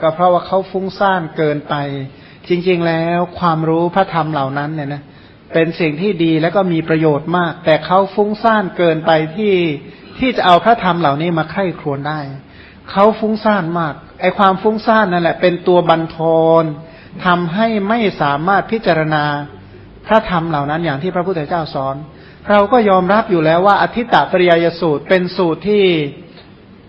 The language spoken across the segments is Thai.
ก็เพราะว่าเขาฟุ้งซ่านเกินไป จริง ๆ แล้วความรู้พระธรรมเหล่านั้นเนี่ยนะเป็นสิ่งที่ดีแล้วก็มีประโยชน์มาก แต่เขาฟุ้งซ่านเกินไปที่ที่จะเอาพระธรรมเหล่านี้มาไข้ครวนได้เขาฟุ้งซ่านมากไอความฟุ้งซ่านนั่นแหละ เป็นตัวบันทอนทำให้ไม่สามารถพิจารณาพระธรรมเหล่านั้นอย่างที่พระพุทธเจ้าสอน เราก็ยอมรับอยู่แล้วว่าอธิตตปริยยสูตรเป็นสูตรที่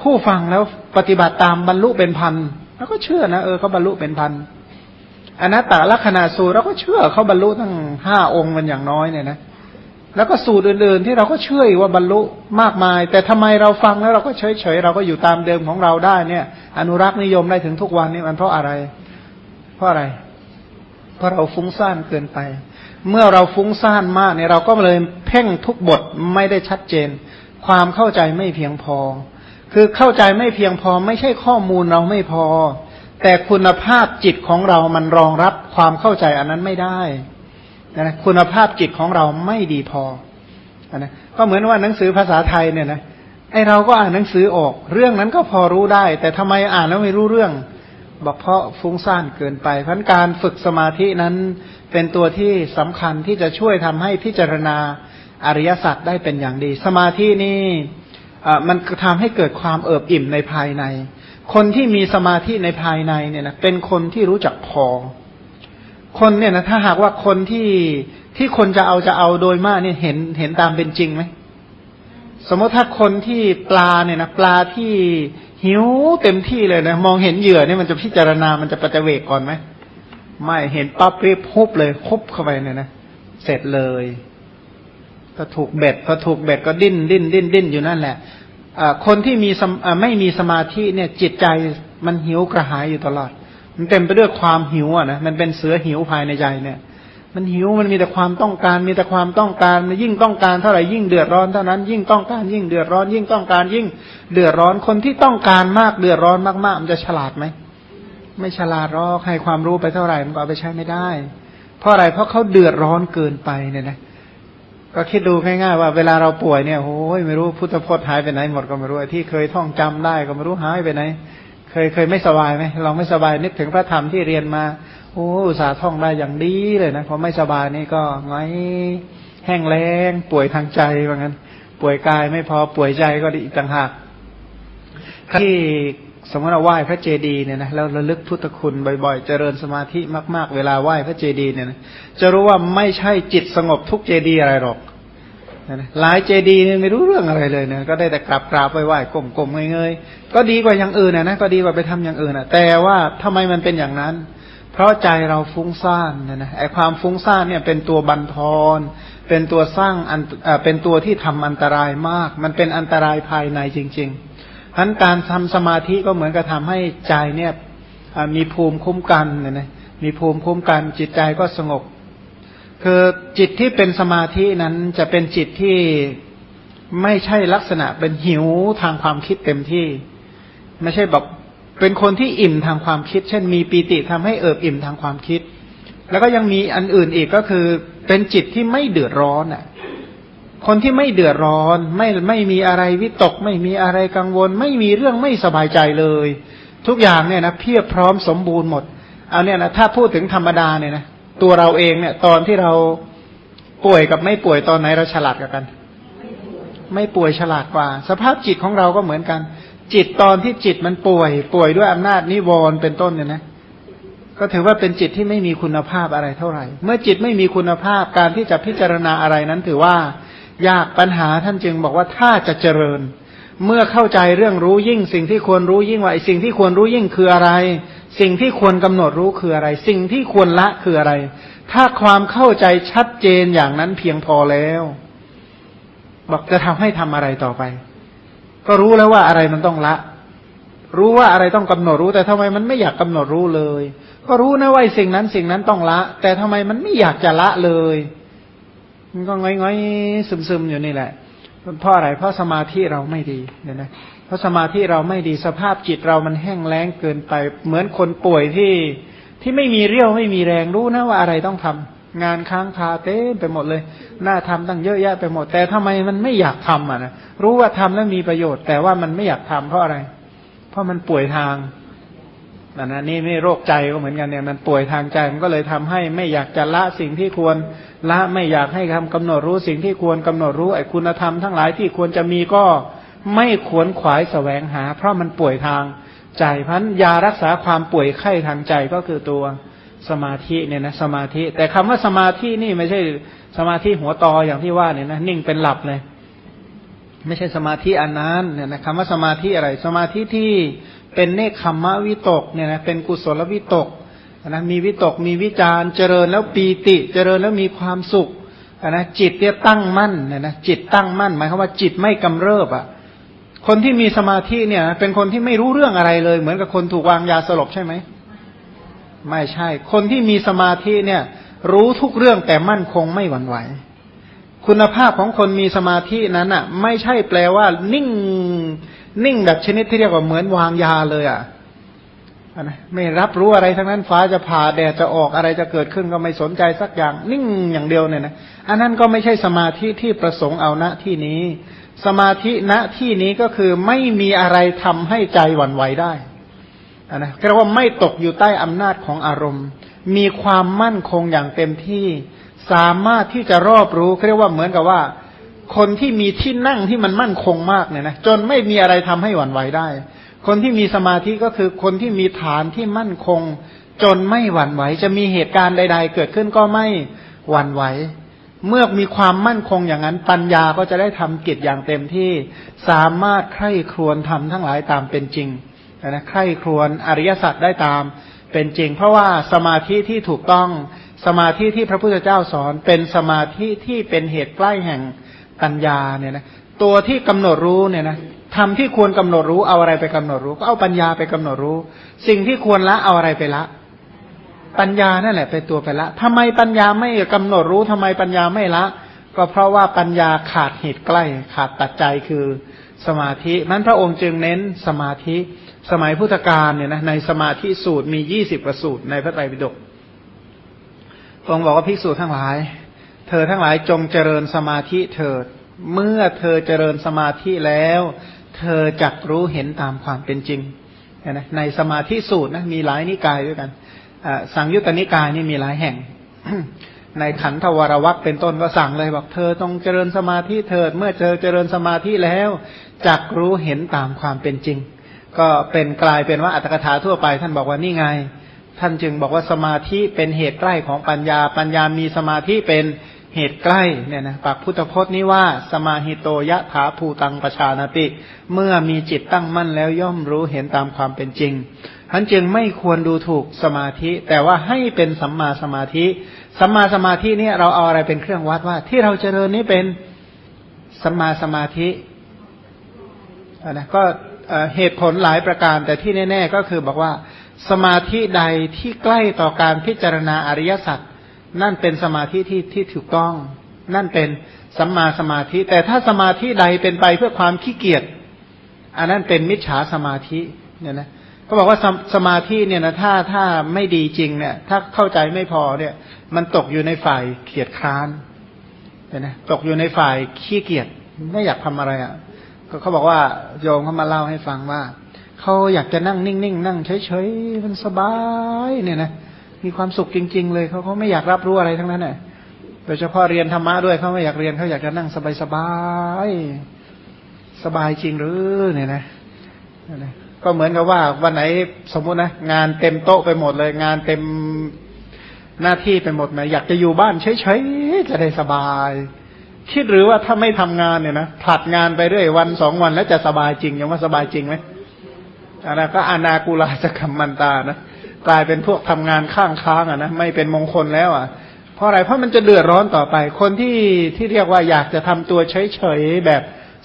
ผู้ฟังแล้วปฏิบัติตามบรรลุเป็นพัน แล้วก็เชื่อนะเออเขาบรรลุเป็นพันอนัตตลักษณะสูตรเราก็เชื่อเขาบรรลุทั้งห้าองค์มันอย่างน้อยเนี่ยนะแล้วก็สูตรอื่นๆที่เราก็เชื่อว่าบรรลุมากมาย แต่ทำไมเราฟังแล้วเราก็เฉยๆเราก็อยู่ตามเดิมของเราได้เนี่ย อนุรักษ์นิยมได้ถึงทุกวันนี้มันเพราะอะไร เพราะอะไร เพราะเราฟุ้งซ่านเกินไป เมื่อเราฟุ้งซ่านมากเนี่ยเราก็เลยเพ่งทุกบทไม่ได้ชัดเจน ความเข้าใจไม่เพียงพอ คือเข้าใจไม่เพียงพอไม่ใช่ข้อมูลเราไม่พอ แต่คุณภาพจิตของเรามันรองรับความเข้าใจอันนั้นไม่ได้นะคุณภาพจิตของเราไม่ดีพอนะก็เหมือนว่าหนังสือภาษาไทยเนี่ยนะไอเราก็อ่านหนังสือออก เรื่องนั้นก็พอรู้ได้ แต่ทำไมอ่านแล้วไม่รู้เรื่อง บอกเพราะฟุ้งซ่านเกินไปเพราะการฝึกสมาธินั้นเป็นตัวที่สำคัญที่จะช่วยทำให้พิจารณาอริยสัจได้เป็นอย่างดี สมาธินี่ มันทำให้เกิดความเอิบอิ่มในภายใน คนที่มีสมาธิในภายในเนี่ยนะเป็นคนที่รู้จักพอ คนเนี่ยนะถ้าหากว่าคนที่ที่คนจะเอาจะเอาโดยมากเนี่ยเห็นเห็นตามเป็นจริงไหมสมมติถ้าคนที่ปลาเนี่ยนะปลาที่หิวเต็มที่เลยนะมองเห็นเหยื่อเนี่ยมันจะพิจารณา มันจะประจเวกก่อนไหมไม่เห็นปั๊บรีบคุบเลยคุบเข้าไปเนี่ยนะเสร็จเลย ก็ถูกเบ็ดพอถูกเบ็ดก็ดิ้นดิ้นดิ้นดิ้นอยู่นั่นแหละคนที่มีไม่มีสมาธิเนี่ยจิตใจมันหิวกระหายอยู่ตลอด มันเต็มไปด้วยความหิวอะนะมันเป็นเสือหิวภายในใจเนี่ย มันหิวมันมีแต่ความต้องการ มีแต่ความต้องการมันยิ่งต้องการเท่าไหร่ยิ่งเดือดร้อนเท่านั้น ยิ่งต้องการยิ่งเดือดร้อน ยิ่งต้องการยิ่งเดือดร้อนคนที่ต้องการมากเดือดร้อนมากๆ มันจะฉลาดไหมไม่ฉลาดหรอกให้ความรู้ไปเท่าไหร่มันก็เอาไปใช้ไม่ได้ เพราะอะไรเพราะเขาเดือดร้อนเกินไปเนี่ยนะ ก็คิดดูง่ายๆว่าเวลาเราป่วยเนี่ยโอ้ยไม่รู้พุทธพจน์หายไปไหนหมดก็ไม่รู้ที่เคยท่องจำได้ก็ไม่รู้หายไปไหน เคยเคยไม่สบายไหมลองไม่สบายนึกถึงพระธรรมที่เรียนมาโอ้สาห์ท่องได้อย่างดีเลยนะพอไม่สบายนี่ก็ไงแห้งแล้งป่วยทางใจว่างั้น ป่วยกายไม่พอป่วยใจก็ดีอีกต่างหากที่ สมมติเราไหว้พระเจดีย์เนี่ยนะแล้วระลึกพุทธคุณบ่อยๆ เจริญสมาธิมาก ๆ เวลาไหว้พระเจดีย์เนี่ยนะจะรู้ว่าไม่ใช่จิตสงบทุกเจดีย์อะไรหรอกหลายเจดีย์เนี่ยไม่รู้เรื่องอะไรเลยเนี่ยก็ได้แต่กราบกราบไปไหว้ก้มก้มเงยเงยก็ดีกว่าอย่างอื่นนะนะก็ดีกว่าไปทำอย่างอื่นอะ แต่ว่าทำไมมันเป็นอย่างนั้น เพราะใจเราฟุ้งซ่านนะนะไอความฟุ้งซ่านเนี่ยเป็นตัวบันทอนเป็นตัวสร้างอันเป็นตัวที่ทำอันตรายมาก มันเป็นอันตรายภายในจริง ๆ ทั้นการทำสมาธิก็เหมือนกับทาให้ใจเนี่ยมีภูมิคุ้มกันนะนะมีภูมิคุ้มกันจิตใจก็สงบ คือจิตที่เป็นสมาธินั้นจะเป็นจิตที่ไม่ใช่ลักษณะเป็นหิวทางความคิดเต็มที่ ไม่ใช่แบบเป็นคนที่อิ่มทางความคิด เช่น มีปีติทำให้เอิบอิ่มทางความคิด แล้วก็ยังมีอันอื่นอีกก็คือเป็นจิตที่ไม่เดือดร้อนอะ คนที่ไม่เดือดร้อน ไม่ไม่มีอะไรวิตก ไม่มีอะไรกังวล ไม่มีเรื่องไม่สบายใจเลย ทุกอย่างเนี่ยนะเพียบพร้อมสมบูรณ์หมด เอาเนี่ยนะถ้าพูดถึงธรรมดาเนี่ยนะตัวเราเองเนี่ย ตอนที่เราป่วยกับไม่ป่วยตอนไหนเราฉลาดกัน ไม่ป่วยฉลาดกว่า สภาพจิตของเราก็เหมือนกัน จิตตอนที่จิตมันป่วย ป่วยด้วยอำนาจนิวรณ์เป็นต้นเนี่ยนะก็ถือว่าเป็นจิตที่ไม่มีคุณภาพอะไรเท่าไหร่ เมื่อจิตไม่มีคุณภาพการที่จะพิจารณาอะไรนั้นถือว่า ยากปัญหาท่านจึงบอกว่าถ้าจะเจริญ เมื่อเข้าใจเรื่องรู้ยิ่ง สิ่งที่ควรรู้ยิ่งว่าสิ่งที่ควรรู้ยิ่งคืออะไร สิ่งที่ควรกำหนดรู้คืออะไร สิ่งที่ควรละคืออะไร ถ้าความเข้าใจชัดเจนอย่างนั้นเพียงพอแล้ว บอกจะทำให้ทำอะไรต่อไป ก็รู้แล้วว่าอะไรมันต้องละ รู้ว่าอะไรต้องกำหนดรู้แต่ทำไมมันไม่อยากกำหนดรู้เลย ก็รู้นะว่าสิ่งนั้นสิ่งนั้นต้องละ แต่ทำไมมันไม่อยากจะละเลย มันก็ง่อยๆซึมๆอยู่นี่แหละเพราะอะไรเพราะสมาธิเราไม่ดีเนี่ยนะเพราะสมาธิเราไม่ดีสภาพจิตเรามันแห้งแล้งเกินไป เหมือนคนป่วยที่ที่ไม่มีเรี่ยวไม่มีแรงรู้นะว่าอะไรต้องทำงานค้างคาเต้ไปหมดเลยน่าทำตั้งเยอะแยะไปหมด แต่ทำไมมันไม่อยากทำอะนะรู้ว่าทำแล้วมีประโยชน์ แต่ว่ามันไม่อยากทำเพราะอะไร เพราะมันป่วยทางอันนั้นนี่ไม่โรคใจก็เหมือนกันเนี่ยมันป่วยทางใจมันก็เลยทำให้ไม่อยากจะละสิ่งที่ควร ละไม่อยากให้ทำกำหนดรู้สิ่งที่ควรกำหนดรู้ไอ้คุณธรรมทั้งหลายที่ควรจะมีก็ไม่ควรขวายแสวงหา เพราะมันป่วยทางใจพันยารักษาความป่วยไข้ทางใจก็คือตัวสมาธิเนี่ยนะสมาธิ แต่คำว่าสมาธินี่ไม่ใช่สมาธิหัวตออย่างที่ว่าเนี่ยนะนิ่งเป็นหลับเลย ไม่ใช่สมาธิอันนั้นเนี่ยนะคำว่าสมาธิอะไร สมาธิที่เป็นเนคขมมะวิตกเนี่ยนะเป็นกุศลวิตก นะมีวิตกมีวิจารเจริญแล้วปีติเจริญแล้วมีความสุขนะจิตเนี่ยตั้งมั่นเนี่ยนะจิตตั้งมั่น หมายความว่าจิตไม่กำเริบอะ คนที่มีสมาธิเนี่ย เป็นคนที่ไม่รู้เรื่องอะไรเลย เหมือนกับคนถูกวางยาสลบใช่ไหมไม่ใช่ คนที่มีสมาธิเนี่ย รู้ทุกเรื่องแต่มั่นคงไม่หวั่นไหว คุณภาพของคนมีสมาธินั้นอะ ไม่ใช่แปลว่า นิ่ง นิ่งแบบชนิดที่เรียกว่าเหมือนวางยาเลยอะ นะไม่รับรู้อะไรทั้งนั้นฟ้าจะผ่าแดดจะออกอะไรจะเกิดขึ้นก็ไม่สนใจสักอย่าง นิ่งอย่างเดียวเนี่ยนะอันนั้นก็ไม่ใช่สมาธิที่ประสงค์เอาณที่นี้ สมาธิณที่นี้ก็คือไม่มีอะไรทำให้ใจหวั่นไหวได้นะเรียกว่าไม่ตกอยู่ใต้อำนาจของอารมณ์ มีความมั่นคงอย่างเต็มที่ สามารถที่จะรอบรู้เรียกว่าเหมือนกับว่า คนที่มีที่นั่งที่มันมั่นคงมากเนี่ยนะจนไม่มีอะไรทำให้หวั่นไหวได้ คนที่มีสมาธิก็คือคนที่มีฐานที่มั่นคง จนไม่หวั่นไหว จะมีเหตุการณ์ใด ๆ เกิดขึ้นก็ไม่หวั่นไหว เมื่อมีความมั่นคงอย่างนั้น ปัญญาก็จะได้ทำกิจอย่างเต็มที่สามารถใคร่ครวญทำทั้งหลายตามเป็นจริงนะใคร่ครวญอริยสัจได้ตามเป็นจริง เพราะว่าสมาธิที่ถูกต้องสมาธิที่พระพุทธเจ้าสอนเป็นสมาธิที่เป็นเหตุใกล้แห่งปัญญาเนี่ยนะตัวที่กำหนดรู้เนี่ยนะ ทำที่ควรกำหนดรู้เอาอะไรไปกำหนดรู้ ก็เอาปัญญาไปกำหนดรู้ สิ่งที่ควรละเอาอะไรไปละ ปัญญานั่นแหละเป็นตัวไปละทำไมปัญญาไม่กำหนดรู้ทำไมปัญญาไม่ละ ก็เพราะว่าปัญญาขาดเหตุใกล้ ขาดตัดใจคือสมาธินั้นพระองค์จึงเน้นสมาธิ สมัยพุทธกาลเนี่ยนะในสมาธิสูตรมียี่สิบประสูตรในพระไตรปิฎกทรงบอกว่าภิกษุทั้งหลาย เธอทั้งหลายจงเจริญสมาธิเถิด เมื่อเธอเจริญสมาธิแล้ว เธอจักรู้เห็นตามความเป็นจริงนะในสมาธิสูตรนะมีหลายนิกายด้วยกันสังยุตตนิกายนี่มีหลายแห่ง ในขันธวรวักเป็นต้นก็สั่งเลยบอกเธอต้องเจริญสมาธิเถิดเมื่อเธอเจริญสมาธิแล้วจักรู้เห็นตามความเป็นจริง ก็เป็นกลายเป็นว่าอัตถกถาทั่วไป ท่านบอกว่านี่ไง ท่านจึงบอกว่าสมาธิเป็นเหตุใกล้ของปัญญาปัญญามีสมาธิเป็น เหตุใกล้เนี่ยนะปากพุทธพจน์นี้ว่า สมาหิโตยะถาภูตังประชานติ เมื่อมีจิตตั้งมั่นแล้วย่อมรู้เห็นตามความเป็นจริงท่านจึงไม่ควรดูถูกสมาธิ แต่ว่าให้เป็นสัมมาสมาธิ สัมมาสมาธิเนี่ยเราเอาอะไรเป็นเครื่องวัดว่า ที่เราเจริญนี้เป็นสัมมาสมาธินะก็เหตุผลหลายประการ แต่ที่แน่ ๆ ก็คือบอกว่า สมาธิใดที่ใกล้ต่อการพิจารณาอริยสัจ นั่นเป็นสมาธิที่ที่ถูกต้อง นั่นเป็นสัมมาสมาธิ แต่ถ้าสมาธิใดเป็นไปเพื่อความขี้เกียจอันนั้นเป็นมิจฉาสมาธิเนี่ยนะเขาบอกว่าสสมาธิเนี่ยนะถ้าถ้าไม่ดีจริงเนี่ย ถ้าเข้าใจไม่พอเนี่ย มันตกอยู่ในฝ่ายเกียจคร้านเนี่ยนะตกอยู่ในฝ่ายขี้เกียจไม่อยากทำอะไรอะ่ะก็เขาบอกว่าโยมเขามาเล่าให้ฟังว่าเขาอยากจะนั่งนิ่งๆนั่งเฉยๆมันสบายเนี่ยนะ มีความสุขจริง ๆ เลยเขาเขาไม่อยากรับรู้อะไรทั้งนั้นเนี่ยโดยเฉพาะเรียนธรรมะด้วยเขาไม่อยากเรียนเขาอยากจะนั่งสบายๆสบายจริงหรือเนี่ยนะก็เหมือนกับว่าวันไหนสมมุตินะงานเต็มโต๊ะไปหมดเลย งานเต็มหน้าที่ไปหมดนะอยากจะอยู่บ้านเฉยๆจะได้สบาย คิดหรือว่าถ้าไม่ทำงานเนี่ยนะผลัดงานไปเรื่อยวันสองวันแล้วจะสบายจริงยังว่าสบายจริงไหมอันนั้นก็อนากูลาจะคำมันตานะ กลายเป็นพวกทำงานข้างค้างอะนะไม่เป็นมงคลแล้วอะ เพราะอะไรเพราะมันจะเดือดร้อนต่อไป คนที่ที่เรียกว่าอยากจะทำตัวเฉยๆแบบ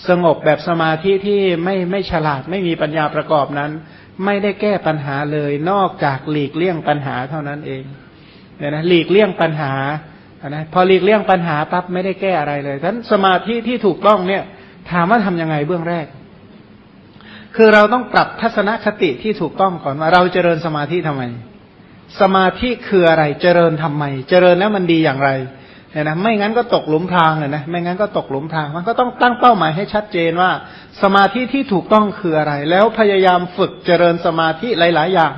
สงบแบบสมาธิที่ไม่ไม่ฉลาดไม่มีปัญญาประกอบนั้น ไม่ได้แก้ปัญหาเลยนอกจากหลีกเลี่ยงปัญหาเท่านั้นเองเนี่ยนะหลีกเลี่ยงปัญหานะพอหลีกเลี่ยงปัญหาปั๊บไม่ได้แก้อะไรเลยฉะนั้นสมาธิที่ถูกต้องเนี่ย ถามว่าทํำยังไงเบื้องแรก คือเราต้องปรับทัศนคติที่ถูกต้องก่อนว่าเราเจริญสมาธิทำไม สมาธิคืออะไร เจริญทำไม เจริญแล้วมันดีอย่างไรเนี่ยนะไม่งั้นก็ตกหลุมพรางเลยนะไม่งั้นก็ตกหลุมพราง มันก็ต้องตั้งเป้าหมายให้ชัดเจนว่า สมาธิที่ถูกต้องคืออะไร แล้วพยายามฝึกเจริญสมาธิหลาย ๆ อย่าง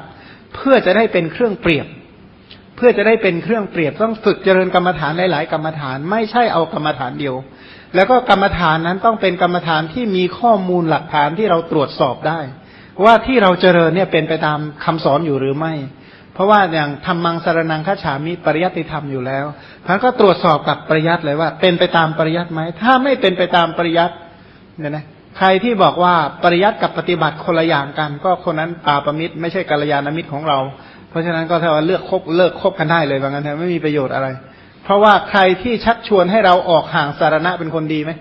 เพื่อจะได้เป็นเครื่องเปรียบ เพื่อจะได้เป็นเครื่องเปรียบต้องฝึกเจริญกรรมฐานหลาย ๆ กรรมฐาน ไม่ใช่เอากรรมฐานเดียว แล้วก็กรรมฐานนั้นต้องเป็นกรรมฐานที่มีข้อมูลหลักฐานที่เราตรวจสอบได้ ว่าที่เราเจริญเนี่ยเป็นไปตามคำสอนอยู่หรือไม่ เพราะว่าอย่างทำมังสารนังคาฉามิปริยัติธรรมอยู่แล้วท่านก็ตรวจสอบกับปริยัติเลยว่า เป็นไปตามปริยัติไหมถ้าไม่เป็นไปตามปริยัติเนี่ยนะใครที่บอกว่าปริยัติกับปฏิบัติคนละอย่างกัน ก็คนนั้นปาประมิตรไม่ใช่กัลยาณมิตรของเรา เพราะฉะนั้นก็ถ้าว่าเลือกคบเลิกคบกันได้เลยว่างั้นไม่มีประโยชน์อะไร เพราะว่าใครที่ชักชวนให้เราออกห่างสารณะเป็นคนดีไหม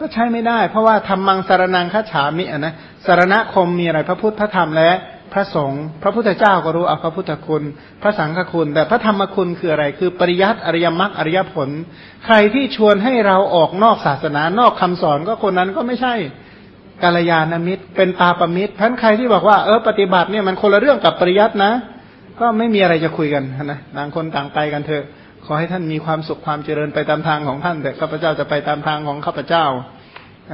ก็ใช้ไม่ได้ เพราะว่าทำมังสารนังคาฉามิอะนะสารณคมมีอะไรพระพุทธพระธรรมและพระสงฆ์พระพุทธเจ้าก็รู้เอาพระพุทธคุณ พระสังฆคุณ แต่พระธรรมคุณคืออะไร คือปริยัติอริยมรรคอริยผล ใครที่ชวนให้เราออกนอกศาสนานอกคำสอนก็คนนั้นก็ไม่ใช่กาลยานามิตร เป็นตาประมิตรพันใครที่บอกว่าเออปฏิบัติเนี่ยมันคนละเรื่องกับปริยัตินะ ก็ไม่มีอะไรจะคุยกันนะต่างคนต่างไปกันเถอะ ขอให้ท่านมีความสุขความเจริญไปตามทางของท่าน แต่ข้าพเจ้าจะไปตามทางของข้าพเจ้า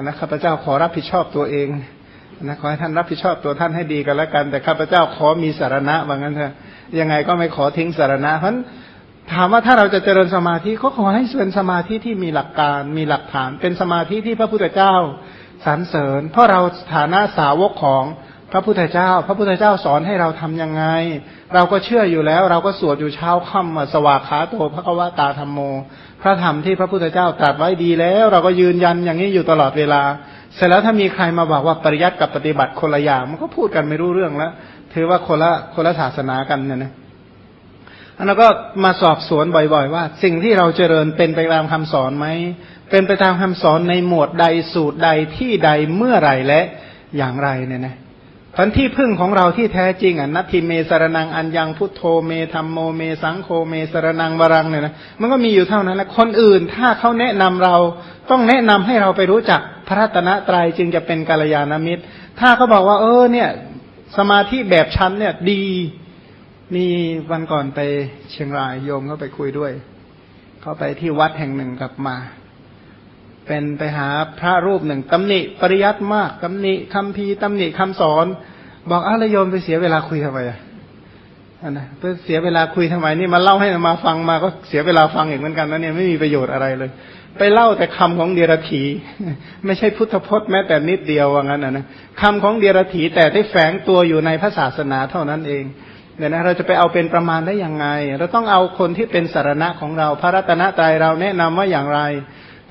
นะข้าพเจ้าขอรับผิดชอบตัวเองนะขอให้ท่านรับผิดชอบตัวท่านให้ดีกันแล้วกัน แต่ข้าพเจ้าขอมีสารณะว่างั้นเถอะยังไงก็ไม่ขอทิ้งสารณะเพราะถามว่าถ้าเราจะเจริญสมาธิก็ขอให้เป็นสมาธิที่มีหลักการมีหลักฐาน เป็นสมาธิที่พระพุทธเจ้าสรรเสริญ เพราะเราฐานะสาวกของ พระพุทธเจ้า พระพุทธเจ้าสอนให้เราทํำยังไง เราก็เชื่ออยู่แล้ว เราก็สวดอยู่เช้าค่ำสวากขาโตพระกวตาธรรมโม พระธรรมที่พระพุทธเจ้าตรัสไว้ดีแล้ว เราก็ยืนยันอย่างนี้อยู่ตลอดเวลา เสร็จแล้วถ้ามีใครมาบอกว่าปริยัติกับปฏิบัติคนละอย่างมันก็พูดกันไม่รู้เรื่องแล้วถือว่าคนละคนละศาสนากันเนี่ยนะอันนั้นก็มาสอบสวนบ่อย ๆ ว่า สิ่งที่เราเจริญเป็นไปตามคำสอนไหมเป็นไปตามคำสอนในหมวดใดสูตรใดที่ใดเมื่อไรและอย่างไรเนี่ยนะ พันที่พึ่งของเราที่แท้จริงอะนัตทิเมสารนังอัญญังพุทโธเมธรรมโมเมสังโฆเมสารนังวรังเนี่ยนะมันก็มีอยู่เท่านั้นแหละคนอื่นถ้าเขาแนะนำเราต้องแนะนำให้เราไปรู้จักพระรัตนตรัยจึงจะเป็นกาลยานามิตร ถ้าเขาบอกว่า เออเนี่ย สมาธิแบบชั้นเนี่ยดีมีวันก่อนไปเชียงรายโยมเขาไปคุยด้วยเขาไปที่วัดแห่งหนึ่งกลับมา เป็นไปหาพระรูปหนึ่งตำหนิปริยัติมากตำหนิคำพีตำหนิคำสอน บอกอ้าวโยมไปเสียเวลาคุยทำไมอะนะไปเสียเวลาคุยทำไมนี่มาเล่าให้มาฟังมาก็เสียเวลาฟังอีกเหมือนกันนะเนี่ยไม่มีประโยชน์อะไรเลย ไปเล่าแต่คำของเดียรถี ไม่ใช่พุทธพจน์แม้แต่นิดเดียวว่างั้นนะนะคำของเดียรถีแต่ที่แฝงตัวอยู่ในพระศาสนาเท่านั้นเองเนี่ยนะเราจะไปเอาเป็นประมาณได้ยังไง เราต้องเอาคนที่เป็นสารณะของเรา พระรัตนตรัยเราแนะนำว่าอย่างไร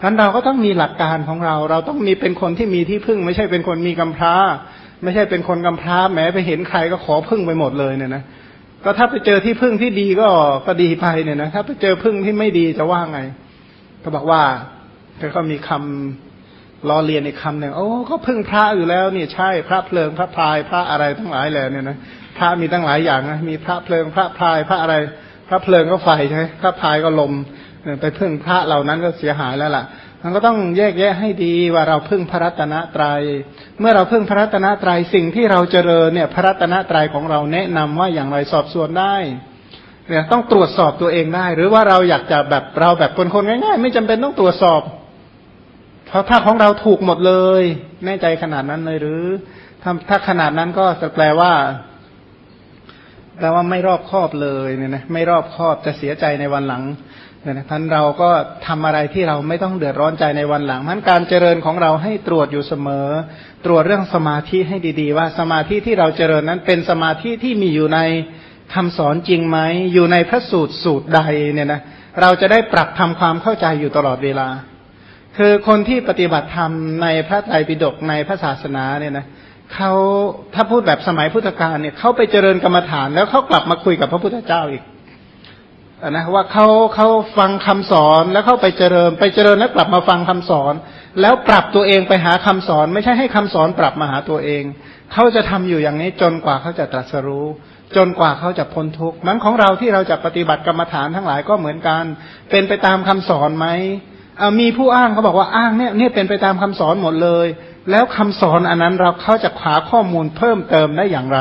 ท่านเราก็ต้องมีหลักการของเรา เราต้องมีเป็นคนที่มีที่พึ่ง ไม่ใช่เป็นคนมีกำพร้า ไม่ใช่เป็นคนกำพร้าแม้ไปเห็นใครก็ขอพึ่งไปหมดเลยเนี่ยนะก็ถ้าไปเจอที่พึ่งที่ดีก็ก็ดีไปเนี่ยนะถ้าไปเจอพึ่งที่ไม่ดีจะว่าไง ก็บอกว่าเธอก็มีคำล้อเลียนอีกคำหนึ่งโอ้ก็พึ่งพระอยู่แล้วนี่ใช่พระเพลิงพระพายพระอะไรทั้งหลายแหละเนี่ยนะพระมีตั้งหลายอย่างนะมีพระเพลิงพระพายพระอะไร พระเพลิงก็ไฟใช่ไหมพระพายก็ลม ไปพึ่งพระเหล่านั้นก็เสียหายแล้วล่ะ มันก็ต้องแยกแยะให้ดีว่าเราพึ่งพระรัตนตรยัย เมื่อเราพึ่งพระรัตนตรัยสิ่งที่เราเจริญเนี่ยพระรัตนตรัยของเราแนะนำว่าอย่างไรสอบสวนได้เนี่ยต้องตรวจสอบตัวเองได้ หรือว่าเราอยากจะแบบเราแบบคนคนง่าย ๆ ไม่จำเป็นต้องตรวจสอบ เพราะถ้าของเราถูกหมดเลย แน่ใจขนาดนั้นเลยหรือถ้าถ้าขนาดนั้นก็จะแปลว่าแปลว่าไม่รอบคอบเลยเนี่ยนะไม่รอบคอบจะเสียใจในวันหลัง เนี่ยนะท่านเราก็ทำอะไรที่เราไม่ต้องเดือดร้อนใจในวันหลังพันการเจริญของเราให้ตรวจอยู่เสมอ ตรวจเรื่องสมาธิให้ดีๆ ว่าสมาธิที่เราเจริญนั้นเป็นสมาธิที่มีอยู่ในคำสอนจริงไหม อยู่ในพระสูตรสูตรใดเนี่ยนะเราจะได้ปรับทำความเข้าใจอยู่ตลอดเวลา คือคนที่ปฏิบัติธรรมในพระไตรปิฎกในพระศาสนาเนี่ยนะเขาถ้าพูดแบบสมัยพุทธกาลเนี่ยเขาไปเจริญกรรมฐานแล้วเขากลับมาคุยกับพระพุทธเจ้าอีก นะว่าเขาเขาฟังคำสอนแล้วเขาไปเจริญ ไปเจริญแล้วกลับมาฟังคำสอน แล้วปรับตัวเองไปหาคำสอน ไม่ใช่ให้คำสอนปรับมาหาตัวเองเขาจะทำอยู่อย่างนี้จนกว่าเขาจะตรัสรู้ จนกว่าเขาจะพ้นทุกข์มันของเราที่เราจะปฏิบัติกรรมฐานทั้งหลายก็เหมือนกัน เป็นไปตามคำสอนไหมเอามีผู้อ้างเขาบอกว่าอ้างเนี่ยเนี่ยเป็นไปตามคำสอนหมดเลย แล้วคำสอนอันนั้นเราเขาจะหาข้อมูลเพิ่มเติมได้อย่างไร